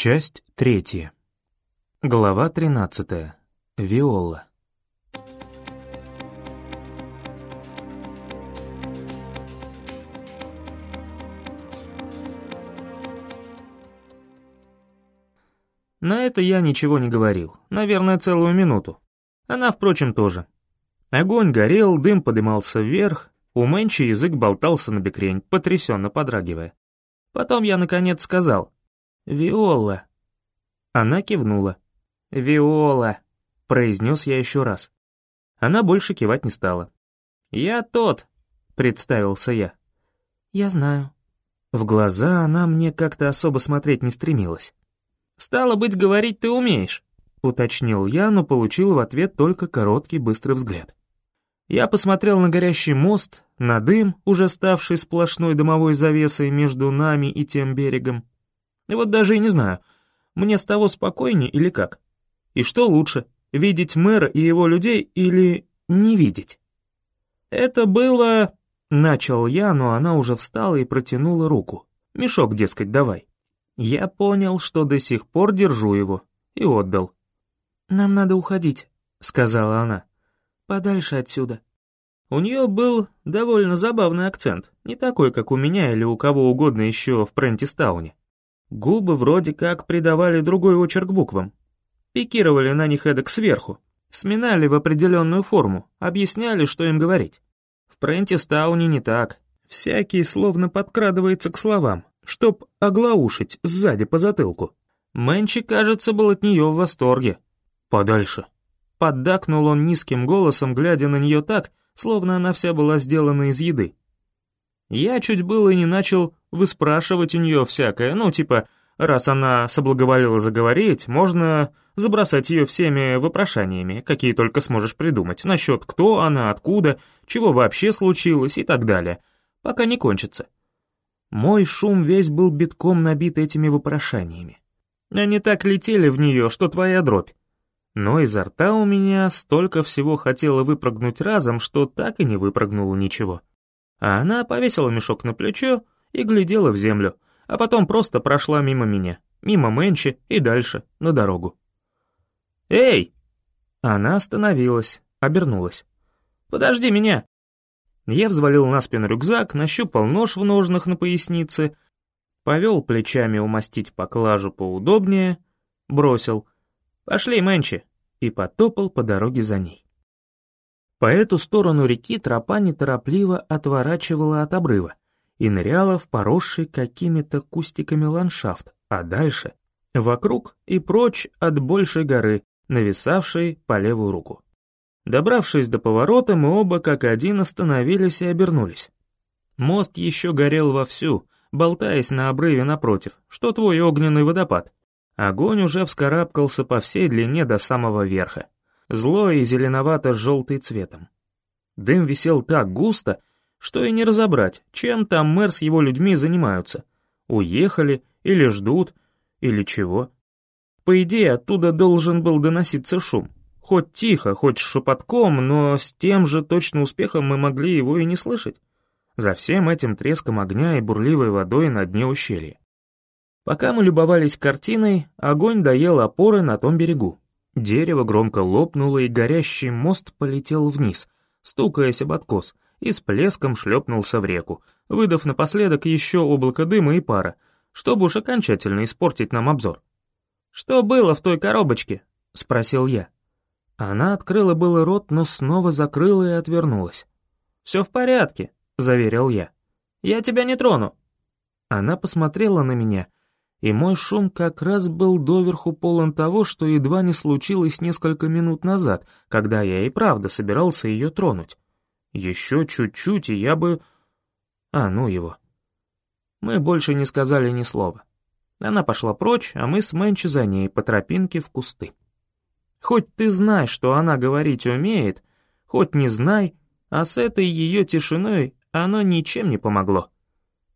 Часть третья. Глава тринадцатая. Виола. На это я ничего не говорил, наверное, целую минуту. Она, впрочем, тоже. Огонь горел, дым подымался вверх, у Мэнчи язык болтался на бекрень, потрясенно подрагивая. Потом я, наконец, сказал «Виола». Она кивнула. «Виола», — произнес я еще раз. Она больше кивать не стала. «Я тот», — представился я. «Я знаю». В глаза она мне как-то особо смотреть не стремилась. «Стало быть, говорить ты умеешь», — уточнил я, но получил в ответ только короткий быстрый взгляд. Я посмотрел на горящий мост, на дым, уже ставший сплошной дымовой завесой между нами и тем берегом. И вот даже и не знаю, мне с того спокойнее или как? И что лучше, видеть мэра и его людей или не видеть? Это было... Начал я, но она уже встала и протянула руку. Мешок, дескать, давай. Я понял, что до сих пор держу его, и отдал. «Нам надо уходить», — сказала она. «Подальше отсюда». У нее был довольно забавный акцент, не такой, как у меня или у кого угодно еще в Прентистауне. Губы вроде как придавали другой очерк буквам. Пикировали на них эдак сверху, сминали в определенную форму, объясняли, что им говорить. В Прентистауне не так. Всякий словно подкрадывается к словам, чтоб оглаушить сзади по затылку. Мэнчи, кажется, был от нее в восторге. «Подальше». Поддакнул он низким голосом, глядя на нее так, словно она вся была сделана из еды. Я чуть было не начал выспрашивать у нее всякое, ну, типа, раз она соблаговолила заговорить, можно забросать ее всеми вопрошаниями, какие только сможешь придумать, насчет кто она, откуда, чего вообще случилось и так далее, пока не кончится. Мой шум весь был битком набит этими вопрошаниями. Они так летели в нее, что твоя дробь. Но изо рта у меня столько всего хотело выпрыгнуть разом, что так и не выпрыгнуло ничего. А она повесила мешок на плечо и глядела в землю, а потом просто прошла мимо меня, мимо Мэнчи и дальше, на дорогу. «Эй!» Она остановилась, обернулась. «Подожди меня!» Я взвалил на спину рюкзак, нащупал нож в ножнах на пояснице, повел плечами умастить поклажу поудобнее, бросил «Пошли, Мэнчи!» и потопал по дороге за ней. По эту сторону реки тропа неторопливо отворачивала от обрыва и ныряла в поросший какими-то кустиками ландшафт, а дальше — вокруг и прочь от большей горы, нависавшей по левую руку. Добравшись до поворота, мы оба как один остановились и обернулись. Мост еще горел вовсю, болтаясь на обрыве напротив, что твой огненный водопад. Огонь уже вскарабкался по всей длине до самого верха злой и зеленовато-желтый цветом. Дым висел так густо, что и не разобрать, чем там мэр с его людьми занимаются. Уехали или ждут, или чего. По идее, оттуда должен был доноситься шум. Хоть тихо, хоть шепотком, но с тем же точно успехом мы могли его и не слышать. За всем этим треском огня и бурливой водой на дне ущелья. Пока мы любовались картиной, огонь доел опоры на том берегу. Дерево громко лопнуло, и горящий мост полетел вниз, стукаясь об откос, и с плеском шлепнулся в реку, выдав напоследок еще облако дыма и пара, чтобы уж окончательно испортить нам обзор. «Что было в той коробочке?» — спросил я. Она открыла было рот, но снова закрыла и отвернулась. «Все в порядке», — заверил я. «Я тебя не трону». Она посмотрела на меня — и мой шум как раз был доверху полон того, что едва не случилось несколько минут назад, когда я и правда собирался ее тронуть. Еще чуть-чуть, и я бы... А, ну его. Мы больше не сказали ни слова. Она пошла прочь, а мы с Мэнчи за ней по тропинке в кусты. Хоть ты знай, что она говорить умеет, хоть не знай, а с этой ее тишиной оно ничем не помогло.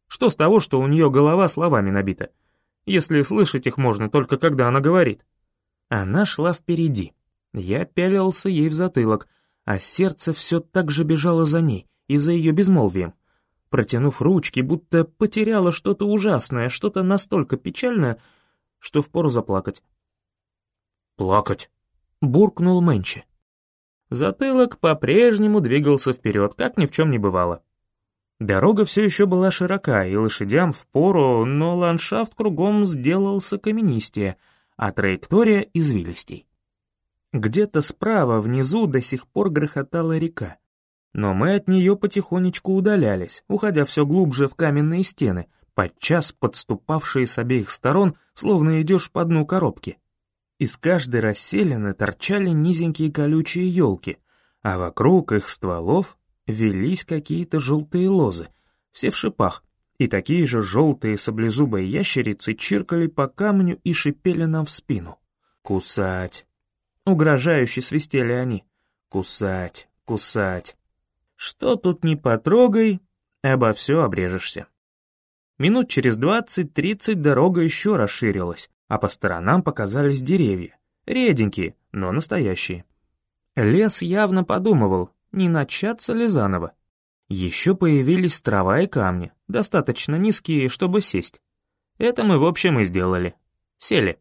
Что с того, что у нее голова словами набита? если слышать их можно только когда она говорит. Она шла впереди. Я пялился ей в затылок, а сердце все так же бежало за ней и за ее безмолвием. Протянув ручки, будто потеряла что-то ужасное, что-то настолько печальное, что впору заплакать. «Плакать!» — буркнул Мэнчи. Затылок по-прежнему двигался вперед, как ни в чем не бывало. Дорога все еще была широка, и лошадям впору, но ландшафт кругом сделался каменистее, а траектория — извилистей. Где-то справа, внизу, до сих пор грохотала река. Но мы от нее потихонечку удалялись, уходя все глубже в каменные стены, подчас подступавшие с обеих сторон, словно идешь по дну коробки. Из каждой расселены торчали низенькие колючие елки, а вокруг их стволов велись какие-то желтые лозы, все в шипах, и такие же желтые саблезубые ящерицы чиркали по камню и шипели нам в спину. «Кусать!» Угрожающе свистели они. «Кусать! Кусать!» Что тут не потрогай, обо все обрежешься. Минут через двадцать-тридцать дорога еще расширилась, а по сторонам показались деревья. Реденькие, но настоящие. Лес явно подумывал, не начаться ли заново. Еще появились трава и камни, достаточно низкие, чтобы сесть. Это мы в общем и сделали. Сели.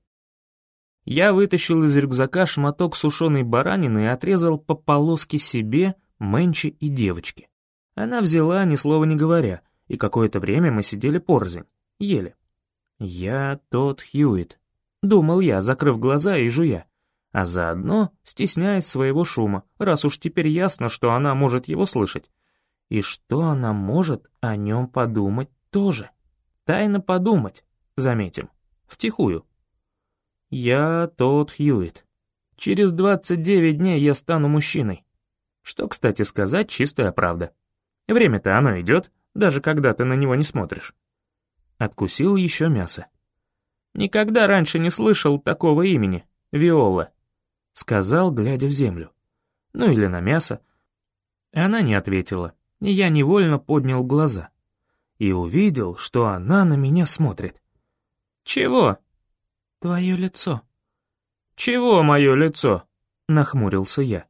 Я вытащил из рюкзака шматок сушеной баранины и отрезал по полоске себе, Мэнчи и девочке. Она взяла, ни слова не говоря, и какое-то время мы сидели порзень, ели. Я тот Хьюит, Думал я, закрыв глаза и жуя. А заодно стесняясь своего шума, раз уж теперь ясно, что она может его слышать. И что она может о нем подумать тоже. Тайно подумать, заметим, втихую. Я тот Хьюит. Через 29 дней я стану мужчиной. Что, кстати сказать, чистая правда. Время-то оно идет, даже когда ты на него не смотришь. Откусил еще мясо. Никогда раньше не слышал такого имени, Виола», — сказал, глядя в землю. Ну или на мясо. Она не ответила, и я невольно поднял глаза. И увидел, что она на меня смотрит. «Чего?» «Твое лицо». «Чего мое лицо?» — нахмурился я.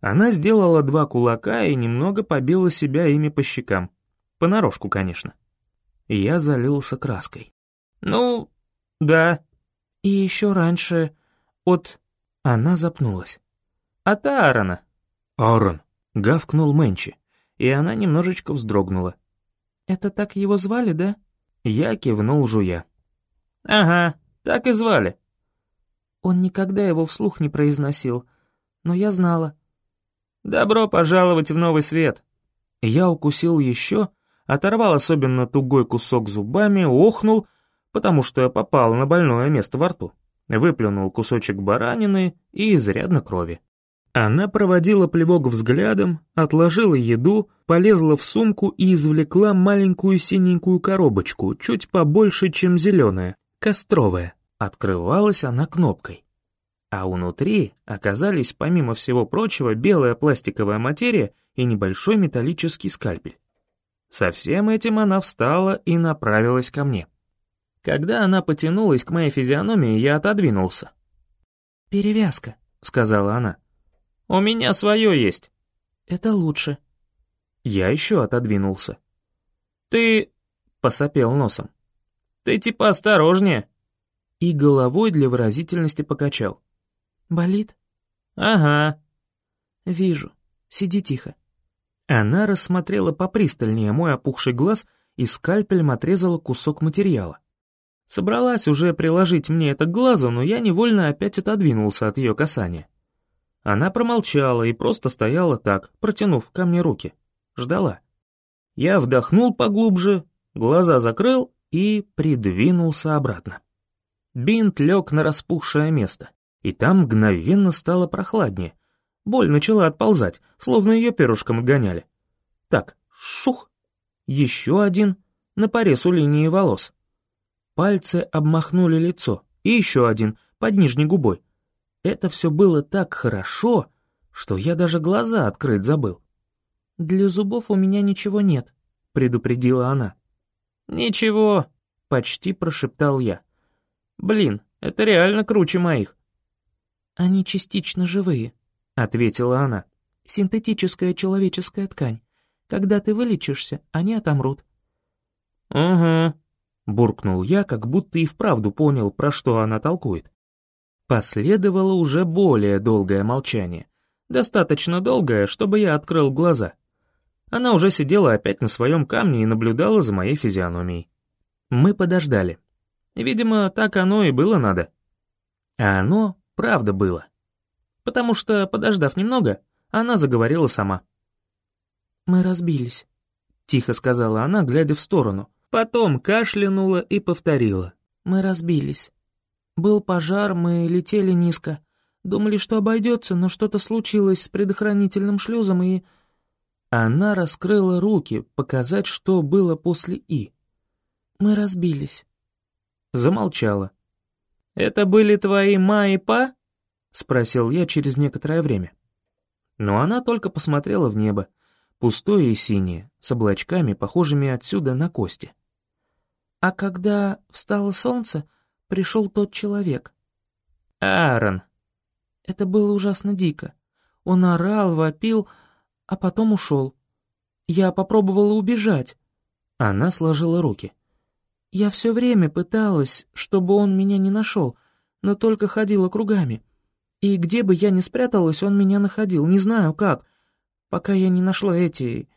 Она сделала два кулака и немного побила себя ими по щекам. Понарошку, конечно. Я залился краской. «Ну, «Да». «И еще раньше от...» Она запнулась. «От Аарона». «Аарон», — гавкнул Мэнчи, и она немножечко вздрогнула. «Это так его звали, да?» Я кивнул жуя. «Ага, так и звали». Он никогда его вслух не произносил, но я знала. «Добро пожаловать в новый свет». Я укусил еще, оторвал особенно тугой кусок зубами, охнул потому что попал на больное место во рту. Выплюнул кусочек баранины и изрядно крови. Она проводила плевок взглядом, отложила еду, полезла в сумку и извлекла маленькую синенькую коробочку, чуть побольше, чем зеленая, костровая. Открывалась она кнопкой. А внутри оказались, помимо всего прочего, белая пластиковая материя и небольшой металлический скальпель. Со всем этим она встала и направилась ко мне. Когда она потянулась к моей физиономии, я отодвинулся. «Перевязка», — сказала она. «У меня свое есть». «Это лучше». Я еще отодвинулся. «Ты...» — посопел носом. «Ты типа осторожнее». И головой для выразительности покачал. «Болит?» «Ага». «Вижу. Сиди тихо». Она рассмотрела попристальнее мой опухший глаз и скальпелем отрезала кусок материала. Собралась уже приложить мне это к глазу, но я невольно опять отодвинулся от ее касания. Она промолчала и просто стояла так, протянув ко мне руки. Ждала. Я вдохнул поглубже, глаза закрыл и придвинулся обратно. Бинт лег на распухшее место, и там мгновенно стало прохладнее. Боль начала отползать, словно ее перышком отгоняли. Так, шух, еще один на порез у линии волос. Пальцы обмахнули лицо, и еще один, под нижней губой. Это все было так хорошо, что я даже глаза открыть забыл. «Для зубов у меня ничего нет», — предупредила она. «Ничего», — почти прошептал я. «Блин, это реально круче моих». «Они частично живые», — ответила она. «Синтетическая человеческая ткань. Когда ты вылечишься, они отомрут». «Угу», буркнул я, как будто и вправду понял, про что она толкует. Последовало уже более долгое молчание. Достаточно долгое, чтобы я открыл глаза. Она уже сидела опять на своем камне и наблюдала за моей физиономией. Мы подождали. Видимо, так оно и было надо. А оно правда было. Потому что, подождав немного, она заговорила сама. «Мы разбились», — тихо сказала она, глядя в сторону. Потом кашлянула и повторила. «Мы разбились. Был пожар, мы летели низко. Думали, что обойдется, но что-то случилось с предохранительным шлюзом, и...» Она раскрыла руки, показать, что было после «и». «Мы разбились». Замолчала. «Это были твои ма и па?» — спросил я через некоторое время. Но она только посмотрела в небо, пустое и синее, с облачками, похожими отсюда на кости. А когда встало солнце, пришел тот человек. Аарон. Это было ужасно дико. Он орал, вопил, а потом ушел. Я попробовала убежать. Она сложила руки. Я все время пыталась, чтобы он меня не нашел, но только ходила кругами. И где бы я ни спряталась, он меня находил, не знаю как пока я не нашла эти...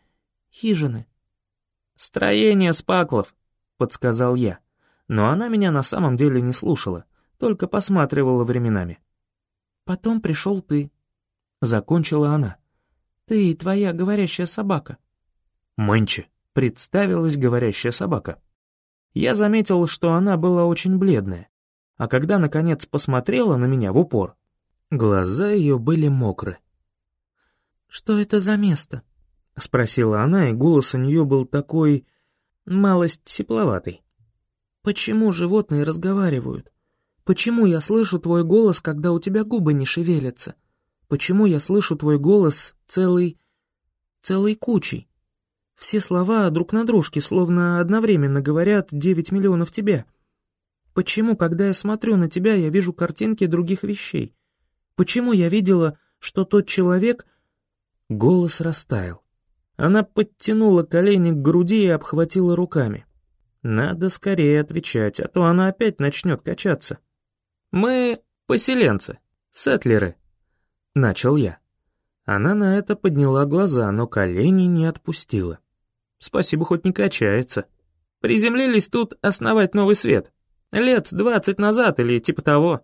хижины». «Строение спаклов», — подсказал я. Но она меня на самом деле не слушала, только посматривала временами. «Потом пришел ты», — закончила она. «Ты и твоя говорящая собака». «Мэнчи», — представилась говорящая собака. Я заметил, что она была очень бледная, а когда, наконец, посмотрела на меня в упор, глаза ее были мокры. «Что это за место?» — спросила она, и голос у нее был такой... малость тепловатый. «Почему животные разговаривают? Почему я слышу твой голос, когда у тебя губы не шевелятся? Почему я слышу твой голос целый... целой кучей? Все слова друг на дружке, словно одновременно говорят девять миллионов тебя. Почему, когда я смотрю на тебя, я вижу картинки других вещей? Почему я видела, что тот человек Голос растаял. Она подтянула колени к груди и обхватила руками. Надо скорее отвечать, а то она опять начнет качаться. «Мы поселенцы, сетлеры», — начал я. Она на это подняла глаза, но колени не отпустила. Спасибо, хоть не качается. Приземлились тут основать новый свет. Лет двадцать назад или типа того.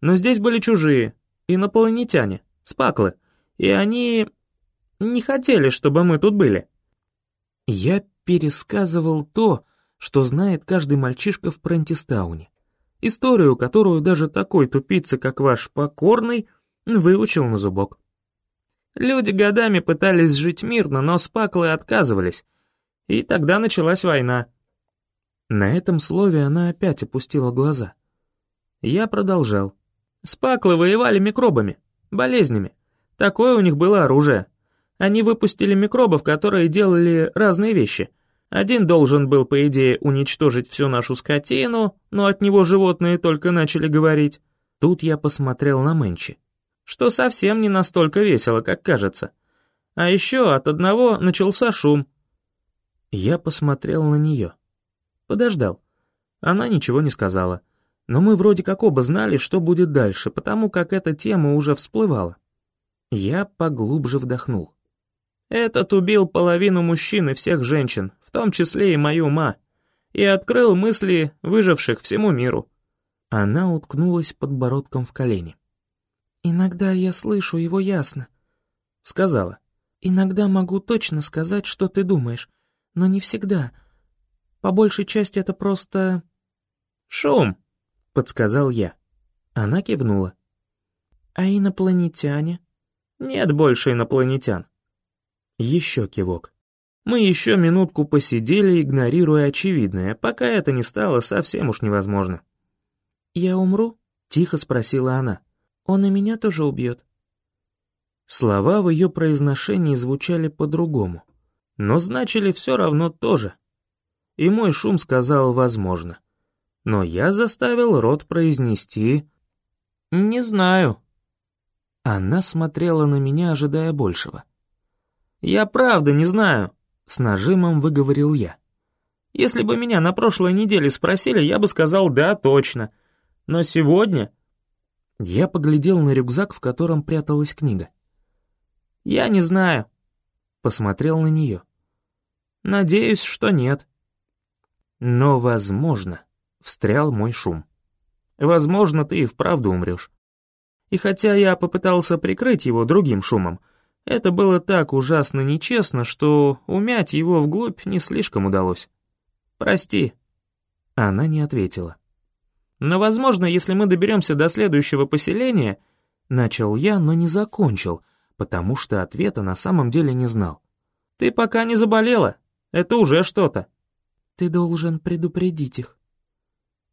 Но здесь были чужие, инопланетяне, спаклы. И они не хотели, чтобы мы тут были». Я пересказывал то, что знает каждый мальчишка в Прентистауне. Историю, которую даже такой тупица, как ваш покорный, выучил на зубок. Люди годами пытались жить мирно, но спаклы отказывались, и тогда началась война. На этом слове она опять опустила глаза. Я продолжал. Спаклы воевали микробами, болезнями. Такое у них было оружие. Они выпустили микробов, которые делали разные вещи. Один должен был, по идее, уничтожить всю нашу скотину, но от него животные только начали говорить. Тут я посмотрел на Мэнчи. Что совсем не настолько весело, как кажется. А еще от одного начался шум. Я посмотрел на нее. Подождал. Она ничего не сказала. Но мы вроде как оба знали, что будет дальше, потому как эта тема уже всплывала. Я поглубже вдохнул. Этот убил половину мужчин и всех женщин, в том числе и мою ма, и открыл мысли выживших всему миру. Она уткнулась подбородком в колени. «Иногда я слышу его ясно», — сказала. «Иногда могу точно сказать, что ты думаешь, но не всегда. По большей части это просто...» «Шум», — подсказал я. Она кивнула. «А инопланетяне?» «Нет больше инопланетян. Еще кивок. Мы еще минутку посидели, игнорируя очевидное, пока это не стало совсем уж невозможно. «Я умру?» — тихо спросила она. «Он и меня тоже убьет». Слова в ее произношении звучали по-другому, но значили все равно тоже. И мой шум сказал «возможно». Но я заставил рот произнести «не знаю». Она смотрела на меня, ожидая большего. «Я правда не знаю», — с нажимом выговорил я. Если бы меня на прошлой неделе спросили, я бы сказал «да, точно». Но сегодня...» Я поглядел на рюкзак, в котором пряталась книга. «Я не знаю». Посмотрел на нее. «Надеюсь, что нет». «Но, возможно», — встрял мой шум. «Возможно, ты и вправду умрешь. И хотя я попытался прикрыть его другим шумом, это было так ужасно нечестно, что умять его вглубь не слишком удалось. Прости». Она не ответила. «Но, возможно, если мы доберемся до следующего поселения...» Начал я, но не закончил, потому что ответа на самом деле не знал. «Ты пока не заболела. Это уже что-то». «Ты должен предупредить их».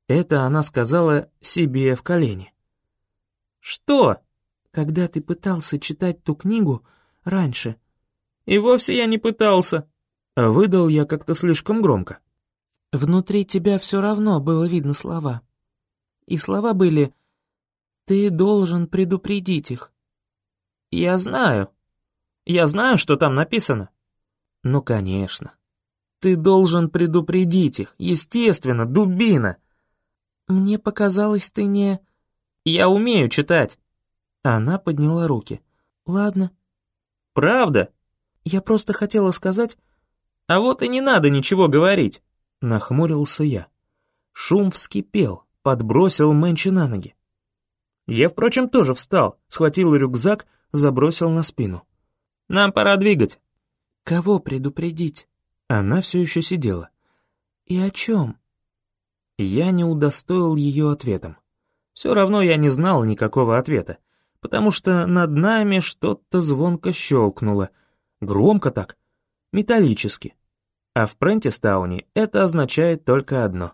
Это она сказала себе в колени. «Что?» «Когда ты пытался читать ту книгу раньше». «И вовсе я не пытался». Выдал я как-то слишком громко. Внутри тебя все равно было видно слова. И слова были «Ты должен предупредить их». «Я знаю. Я знаю, что там написано». «Ну, конечно. Ты должен предупредить их, естественно, дубина». «Мне показалось, ты не...» Я умею читать». Она подняла руки. «Ладно». «Правда?» «Я просто хотела сказать...» «А вот и не надо ничего говорить», — нахмурился я. Шум вскипел, подбросил Мэнчи на ноги. Я, впрочем, тоже встал, схватил рюкзак, забросил на спину. «Нам пора двигать». «Кого предупредить?» Она все еще сидела. «И о чем?» Я не удостоил ее ответом. Все равно я не знал никакого ответа, потому что над нами что-то звонко щелкнуло. Громко так, металлически. А в Прентистауне это означает только одно.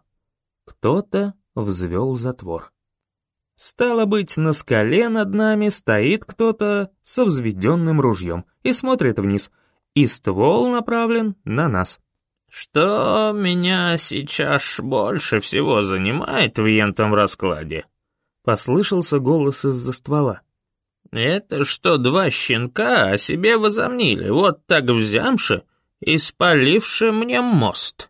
Кто-то взвел затвор. Стало быть, на скале над нами стоит кто-то со взведенным ружьем и смотрит вниз, и ствол направлен на нас. «Что меня сейчас больше всего занимает в ентом раскладе?» Послышался голос из-за ствола. «Это что два щенка о себе возомнили, вот так взямши и спаливши мне мост».